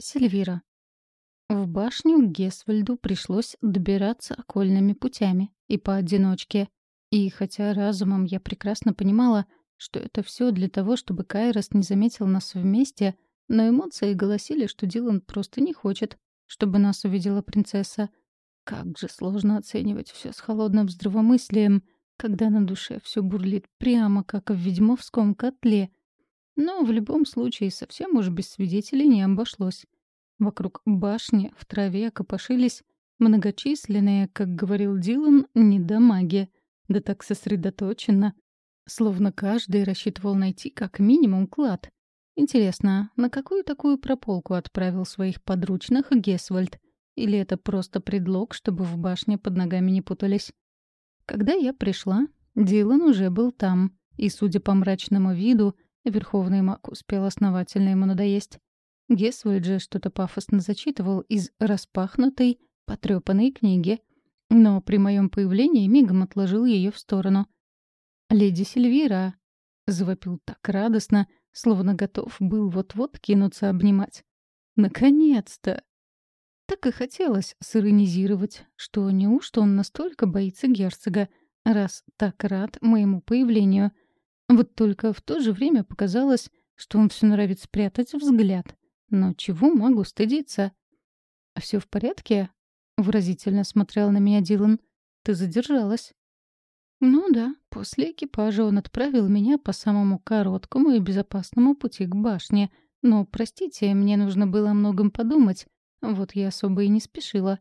Сильвира. В башню Гесвальду пришлось добираться окольными путями и поодиночке. И хотя разумом я прекрасно понимала, что это все для того, чтобы Кайрос не заметил нас вместе, но эмоции голосили, что Дилан просто не хочет, чтобы нас увидела принцесса. Как же сложно оценивать все с холодным здравомыслием, когда на душе все бурлит прямо, как в ведьмовском котле — но в любом случае совсем уж без свидетелей не обошлось. Вокруг башни в траве копошились многочисленные, как говорил Дилан, недомаги, да так сосредоточенно, словно каждый рассчитывал найти как минимум клад. Интересно, на какую такую прополку отправил своих подручных Гесвальд? Или это просто предлог, чтобы в башне под ногами не путались? Когда я пришла, Дилан уже был там, и, судя по мрачному виду, Верховный маг успел основательно ему надоесть. Гесвейд же что-то пафосно зачитывал из распахнутой, потрёпанной книги, но при моем появлении мигом отложил ее в сторону. «Леди Сильвира!» — завопил так радостно, словно готов был вот-вот кинуться обнимать. «Наконец-то!» Так и хотелось сиронизировать, что неужто он настолько боится герцога, раз так рад моему появлению — вот только в то же время показалось, что он все норовит спрятать взгляд. Но чего могу стыдиться? Все в порядке?» — выразительно смотрел на меня Дилан. «Ты задержалась». Ну да, после экипажа он отправил меня по самому короткому и безопасному пути к башне. Но, простите, мне нужно было о многом подумать. Вот я особо и не спешила.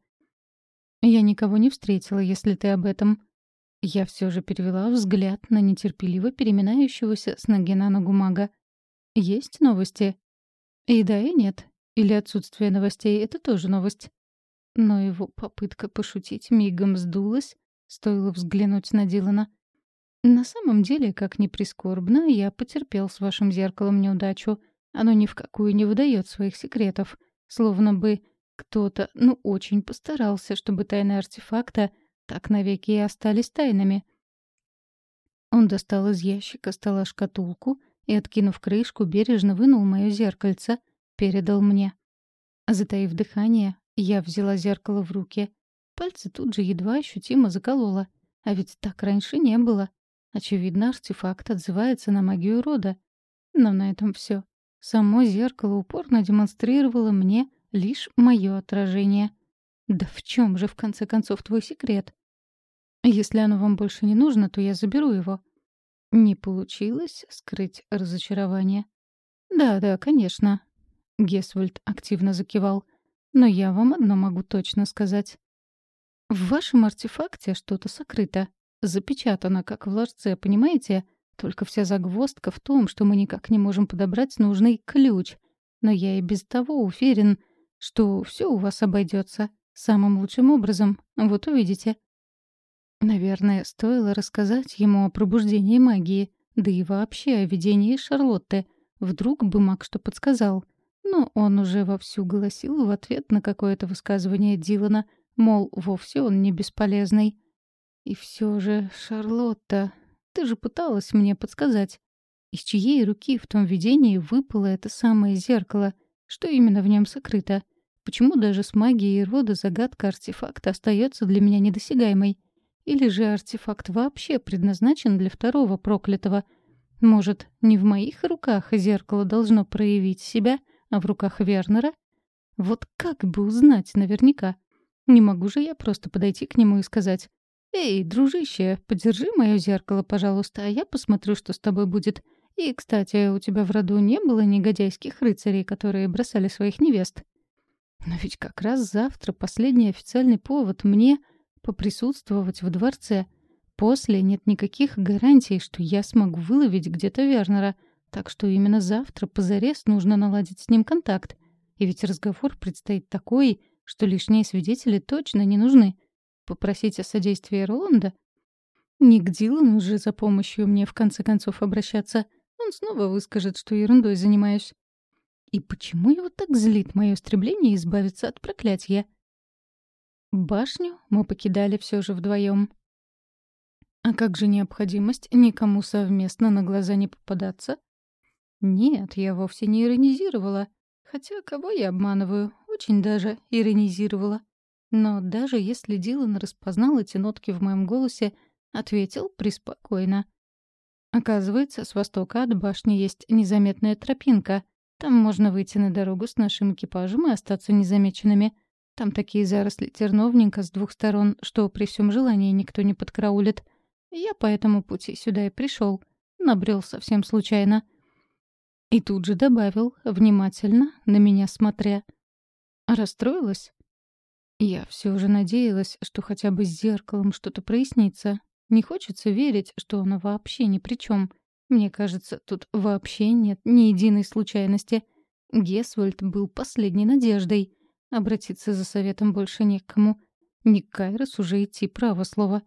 Я никого не встретила, если ты об этом. Я все же перевела взгляд на нетерпеливо переминающегося с ноги на ногу мага. «Есть новости?» «И да, и нет. Или отсутствие новостей — это тоже новость». Но его попытка пошутить мигом сдулась, стоило взглянуть на Дилана. «На самом деле, как ни прискорбно, я потерпел с вашим зеркалом неудачу. Оно ни в какую не выдает своих секретов. Словно бы кто-то, ну, очень постарался, чтобы тайна артефакта — так навеки и остались тайнами. Он достал из ящика стола шкатулку и, откинув крышку, бережно вынул моё зеркальце, передал мне. Затаив дыхание, я взяла зеркало в руки. Пальцы тут же едва ощутимо заколола. А ведь так раньше не было. Очевидно, артефакт отзывается на магию рода. Но на этом все. Само зеркало упорно демонстрировало мне лишь мое отражение. Да в чем же, в конце концов, твой секрет? Если оно вам больше не нужно, то я заберу его. Не получилось скрыть разочарование. Да, да, конечно. Гесвальд активно закивал. Но я вам одно могу точно сказать. В вашем артефакте что-то сокрыто. Запечатано, как в ложце, понимаете? Только вся загвоздка в том, что мы никак не можем подобрать нужный ключ. Но я и без того уверен, что все у вас обойдется самым лучшим образом. Вот увидите. Наверное, стоило рассказать ему о пробуждении магии, да и вообще о видении Шарлотты. Вдруг бы маг что подсказал. Но он уже вовсю голосил в ответ на какое-то высказывание Дилана, мол, вовсе он не бесполезный. И все же, Шарлотта, ты же пыталась мне подсказать. Из чьей руки в том видении выпало это самое зеркало? Что именно в нем сокрыто? Почему даже с магией рода загадка артефакта остается для меня недосягаемой? Или же артефакт вообще предназначен для второго проклятого? Может, не в моих руках зеркало должно проявить себя, а в руках Вернера? Вот как бы узнать наверняка? Не могу же я просто подойти к нему и сказать «Эй, дружище, подержи мое зеркало, пожалуйста, а я посмотрю, что с тобой будет. И, кстати, у тебя в роду не было негодяйских рыцарей, которые бросали своих невест?» Но ведь как раз завтра последний официальный повод мне поприсутствовать в дворце. После нет никаких гарантий, что я смогу выловить где-то Вернера, так что именно завтра позарез нужно наладить с ним контакт. И ведь разговор предстоит такой, что лишние свидетели точно не нужны. Попросить о содействии Роланда? Не к Дилану же за помощью мне в конце концов обращаться. Он снова выскажет, что ерундой занимаюсь. И почему его так злит мое стремление избавиться от проклятия? Башню мы покидали все же вдвоем. А как же необходимость никому совместно на глаза не попадаться? Нет, я вовсе не иронизировала. Хотя кого я обманываю? Очень даже иронизировала. Но даже если Дилан распознал эти нотки в моем голосе, ответил преспокойно. Оказывается, с востока от башни есть незаметная тропинка. Там можно выйти на дорогу с нашим экипажем и остаться незамеченными. Там такие заросли терновника с двух сторон, что при всем желании никто не подкараулит. Я по этому пути сюда и пришел. Набрел совсем случайно. И тут же добавил, внимательно, на меня смотря. Расстроилась? Я все же надеялась, что хотя бы с зеркалом что-то прояснится. Не хочется верить, что оно вообще ни при чем. Мне кажется, тут вообще нет ни единой случайности. Гесвальд был последней надеждой. Обратиться за советом больше некому. Не Кайрос уже идти право слово.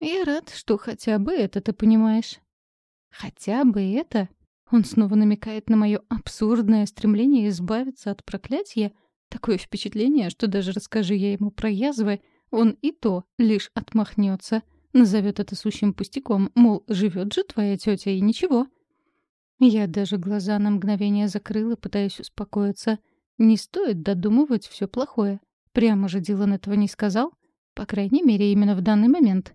Я рад, что хотя бы это ты понимаешь. Хотя бы это? Он снова намекает на мое абсурдное стремление избавиться от проклятия. Такое впечатление, что даже расскажи я ему про язвы, он и то лишь отмахнется, назовет это сущим пустяком, мол, живет же твоя тетя и ничего. Я даже глаза на мгновение закрыла, пытаясь успокоиться. Не стоит додумывать все плохое. Прямо же Дилан этого не сказал. По крайней мере, именно в данный момент.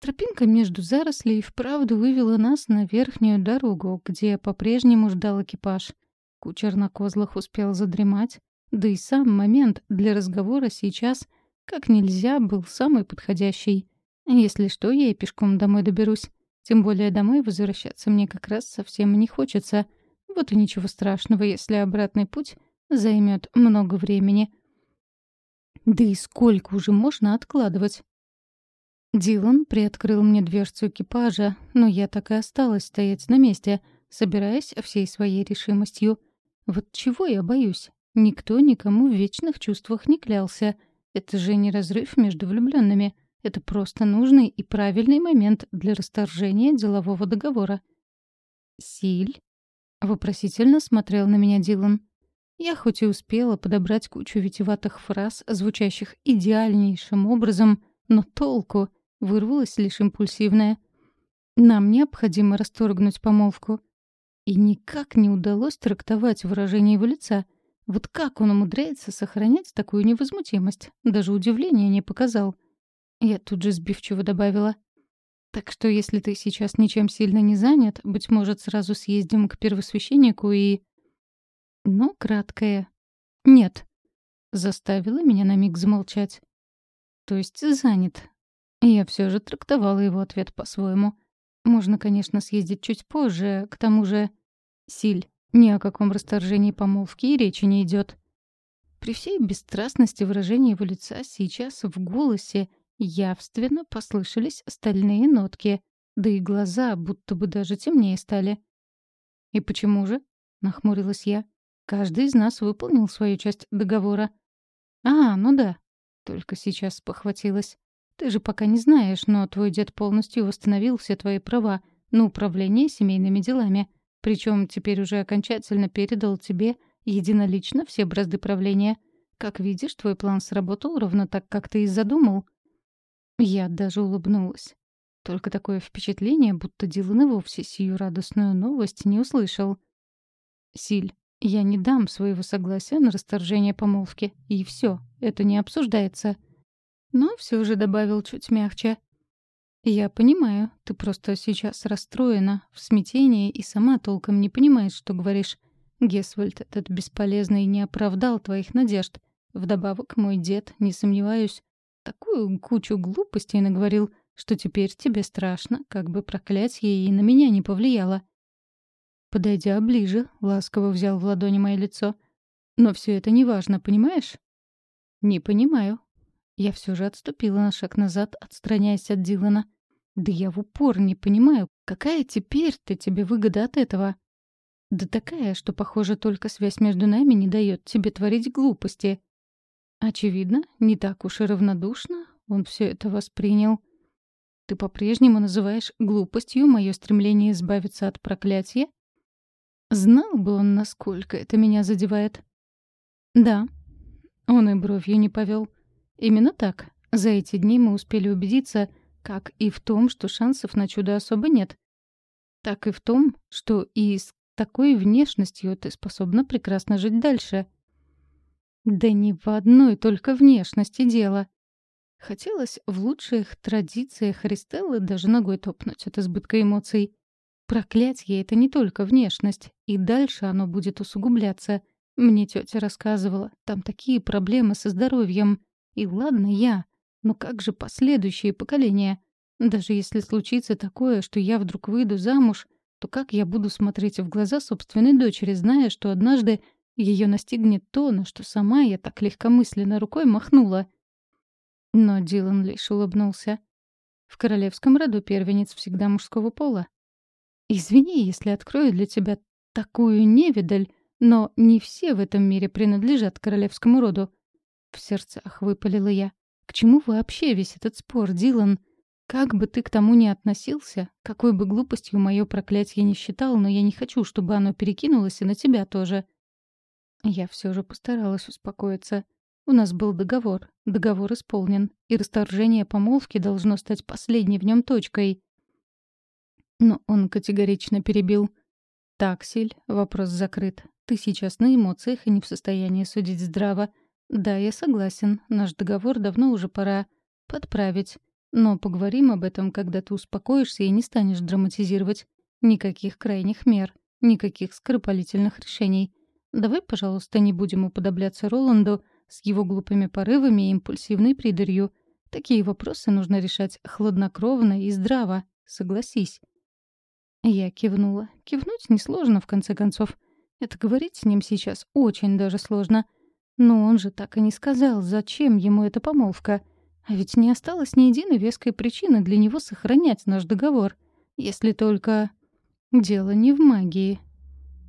Тропинка между зарослей вправду вывела нас на верхнюю дорогу, где по-прежнему ждал экипаж. Кучер на козлах успел задремать, да и сам момент для разговора сейчас как нельзя был самый подходящий. Если что, я и пешком домой доберусь. Тем более домой возвращаться мне как раз совсем не хочется. Вот и ничего страшного, если обратный путь займет много времени. Да и сколько уже можно откладывать? Дилан приоткрыл мне дверцу экипажа, но я так и осталась стоять на месте, собираясь всей своей решимостью. Вот чего я боюсь? Никто никому в вечных чувствах не клялся. Это же не разрыв между влюбленными. Это просто нужный и правильный момент для расторжения делового договора. «Силь?» — вопросительно смотрел на меня Дилан. Я хоть и успела подобрать кучу витиватых фраз, звучащих идеальнейшим образом, но толку — Вырвалось лишь импульсивное. Нам необходимо расторгнуть помолвку. И никак не удалось трактовать выражение его лица. Вот как он умудряется сохранять такую невозмутимость? Даже удивления не показал. Я тут же сбивчиво добавила. Так что если ты сейчас ничем сильно не занят, быть может, сразу съездим к первосвященнику и... Ну, краткое. Нет. Заставила меня на миг замолчать. То есть занят. Я все же трактовала его ответ по-своему. Можно, конечно, съездить чуть позже, к тому же... Силь, ни о каком расторжении помолвки и речи не идет. При всей бесстрастности выражения его лица сейчас в голосе явственно послышались стальные нотки, да и глаза будто бы даже темнее стали. «И почему же?» — нахмурилась я. «Каждый из нас выполнил свою часть договора». «А, ну да». Только сейчас похватилась. Ты же пока не знаешь, но твой дед полностью восстановил все твои права на управление семейными делами. Причем теперь уже окончательно передал тебе единолично все бразды правления. Как видишь, твой план сработал ровно так, как ты и задумал. Я даже улыбнулась. Только такое впечатление, будто Дилан и вовсе сию радостную новость не услышал. «Силь, я не дам своего согласия на расторжение помолвки. И все, это не обсуждается но все же добавил чуть мягче. «Я понимаю, ты просто сейчас расстроена, в смятении и сама толком не понимаешь, что говоришь. Гесвальд этот бесполезный не оправдал твоих надежд. Вдобавок мой дед, не сомневаюсь, такую кучу глупостей наговорил, что теперь тебе страшно, как бы проклятие и на меня не повлияло». Подойдя ближе, ласково взял в ладони мое лицо. «Но все это неважно, понимаешь?» «Не понимаю», я все же отступила на шаг назад, отстраняясь от Дилана. «Да я в упор не понимаю, какая теперь-то тебе выгода от этого?» «Да такая, что, похоже, только связь между нами не дает тебе творить глупости». Очевидно, не так уж и равнодушно он все это воспринял. «Ты по-прежнему называешь глупостью мое стремление избавиться от проклятия?» Знал бы он, насколько это меня задевает. «Да». Он и бровью не повел. Именно так. За эти дни мы успели убедиться, как и в том, что шансов на чудо особо нет, так и в том, что и с такой внешностью ты способна прекрасно жить дальше. Да не в одной только внешности дело. Хотелось в лучших традициях Христеллы даже ногой топнуть от избытка эмоций. Проклятье — это не только внешность, и дальше оно будет усугубляться. Мне тетя рассказывала, там такие проблемы со здоровьем. И ладно я, но как же последующие поколения? Даже если случится такое, что я вдруг выйду замуж, то как я буду смотреть в глаза собственной дочери, зная, что однажды ее настигнет то, на что сама я так легкомысленно рукой махнула? Но Дилан лишь улыбнулся. В королевском роду первенец всегда мужского пола. Извини, если открою для тебя такую невидаль, но не все в этом мире принадлежат королевскому роду. В сердцах выпалила я. К чему вообще весь этот спор, Дилан? Как бы ты к тому ни относился, какой бы глупостью мое проклятие не считал, но я не хочу, чтобы оно перекинулось и на тебя тоже. Я все же постаралась успокоиться. У нас был договор, договор исполнен, и расторжение помолвки должно стать последней в нем точкой. Но он категорично перебил. «Таксель, вопрос закрыт. Ты сейчас на эмоциях и не в состоянии судить здраво. Да, я согласен, наш договор давно уже пора подправить. Но поговорим об этом, когда ты успокоишься и не станешь драматизировать. Никаких крайних мер, никаких скоропалительных решений. Давай, пожалуйста, не будем уподобляться Роланду с его глупыми порывами и импульсивной придурью. Такие вопросы нужно решать хладнокровно и здраво, согласись. Я кивнула. Кивнуть несложно, в конце концов. Это говорить с ним сейчас очень даже сложно. Но он же так и не сказал, зачем ему эта помолвка — а ведь не осталось ни единой веской причины для него сохранять наш договор. Если только... Дело не в магии.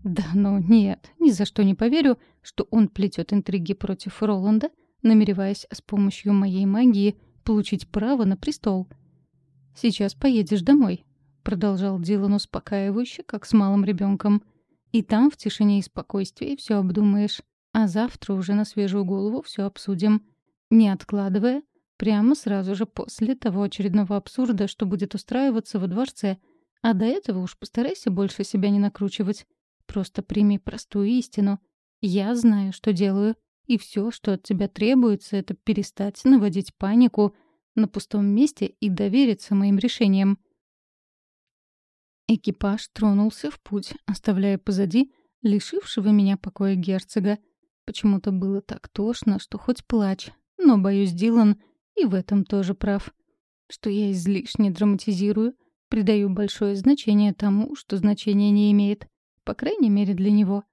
Да ну нет, ни за что не поверю, что он плетет интриги против Роланда, намереваясь с помощью моей магии получить право на престол. «Сейчас поедешь домой», — продолжал Дилан успокаивающе, как с малым ребенком. «И там в тишине и спокойствии все обдумаешь. А завтра уже на свежую голову все обсудим. Не откладывая, Прямо сразу же после того очередного абсурда, что будет устраиваться во дворце. А до этого уж постарайся больше себя не накручивать. Просто прими простую истину. Я знаю, что делаю. И все, что от тебя требуется, это перестать наводить панику на пустом месте и довериться моим решениям. Экипаж тронулся в путь, оставляя позади лишившего меня покоя герцога. Почему-то было так тошно, что хоть плачь. Но, боюсь, Дилан и в этом тоже прав. Что я излишне драматизирую, придаю большое значение тому, что значения не имеет. По крайней мере, для него.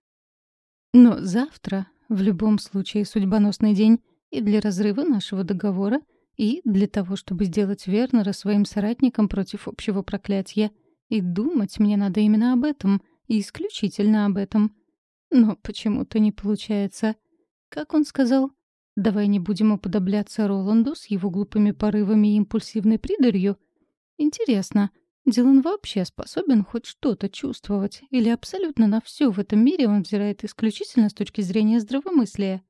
Но завтра, в любом случае, судьбоносный день и для разрыва нашего договора, и для того, чтобы сделать Вернера своим соратником против общего проклятия. И думать мне надо именно об этом, и исключительно об этом. Но почему-то не получается. Как он сказал, Давай не будем уподобляться Роланду с его глупыми порывами и импульсивной придурью. Интересно, Дилан вообще способен хоть что-то чувствовать? Или абсолютно на все в этом мире он взирает исключительно с точки зрения здравомыслия?